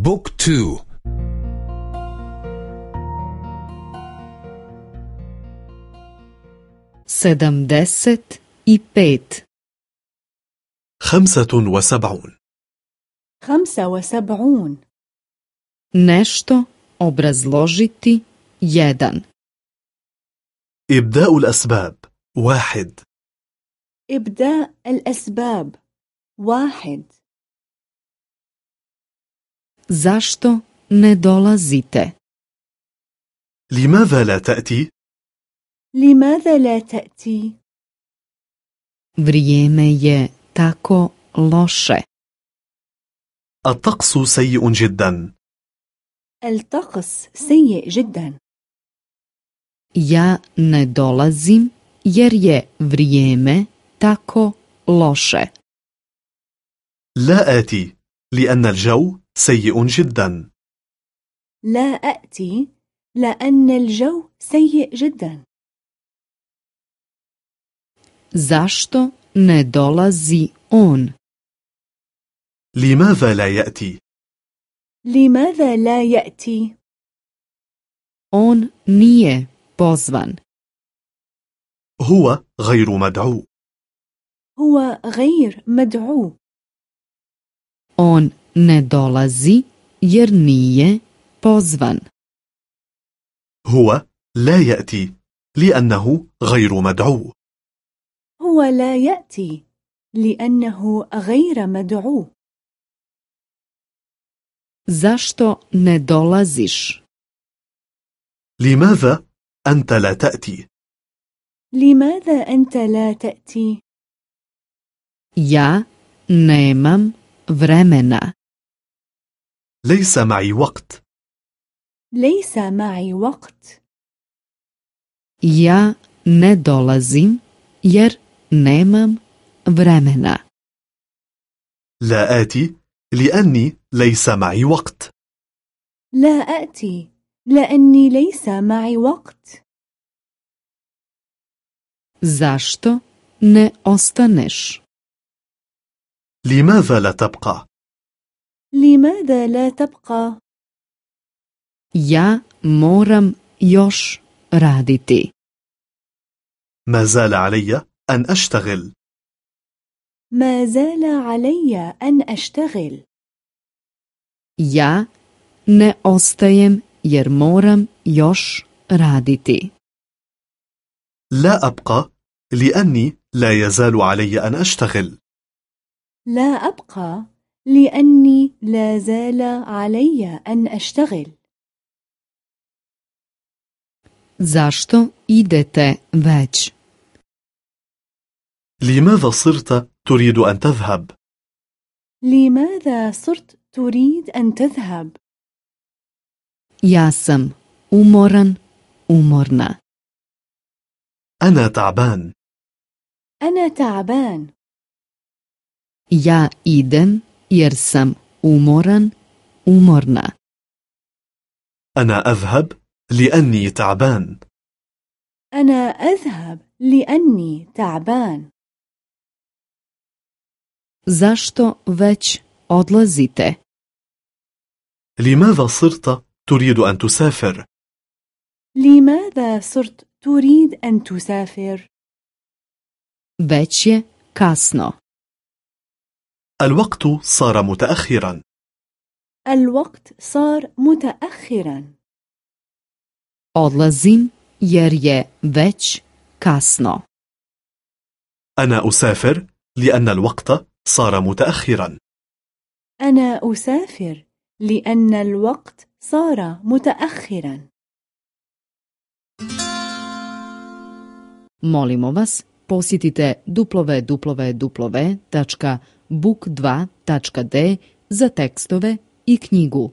بوك تو sedamdeset i pet خمسة وسبعون. خمسة وسبعون. nešto obrazložiti jedan. إبداء الأسباب. واحد. إبداء الأسباب. واحد. Zašto ne dolazite لماذا لا تأتي؟ لماذا لا تأتي؟ vrijeme je tako loše الطقس سيء جدا الطقس سيء جدا ja ne dolazim jer je vrijeme tako loše لا آتي لأن الجو سيء جدا. لا أأتي لأن الجو سيء جدا. Zašto ne dolazi on? لماذا لا يأتي؟ لماذا لا يأتي؟ on nije pozvan. هو غير مدعو. هو غير مدعو. On ne dolazi jer nije pozvan. هو لا يأتي لأنه غير مدعو. هو لا يأتي لأنه غير مدعو. Zašto ne dolaziš? لماذا أنت لا تأتي؟ لماذا أنت لا تأتي؟ ja nemam vremena. ليس معي وقت. ليس معي وقت. Ja ne dolazim jer nemam vremena. لا آتي لأني ليس معي وقت. لا أأتي لأني ليس معي وقت. Zašto ne ostaneš? لماذا لا تبقى؟ لماذا لا تبقى؟ ja moram još raditi. ما زال علي أن أشتغل. ما زال علي أن أشتغل. Ja ne ostajem jer moram još raditi. لا أبقى لأني لا يزال علي أن أشتغل. لا أبقى. لأني لا زال علي أن أشتغل. Zašto idete već? لماذا صرت تريد أن تذهب؟ لماذا صرت تريد أن تذهب؟ ja sam umoran umorna. أنا تعبان. أنا تعبان. Ja idem jer sam umoran umorna. أنا أذهب لأني تعبان. أنا أذهب لأني تعبان. Zašto već odlazite? لماذا صرت تريد أن تسافر؟ لماذا صرت تريد أن تسافر؟ već je kasno. الوقت صار متأخرا. الوقت صار متأخرا. odlazim jer je već kasno أنا أسافر لأن الوقت صار متأخرا. أنا أسافر لأن الوقت صار متأخرا. Molimo vas, posjetite book2.d за текстове и книгу.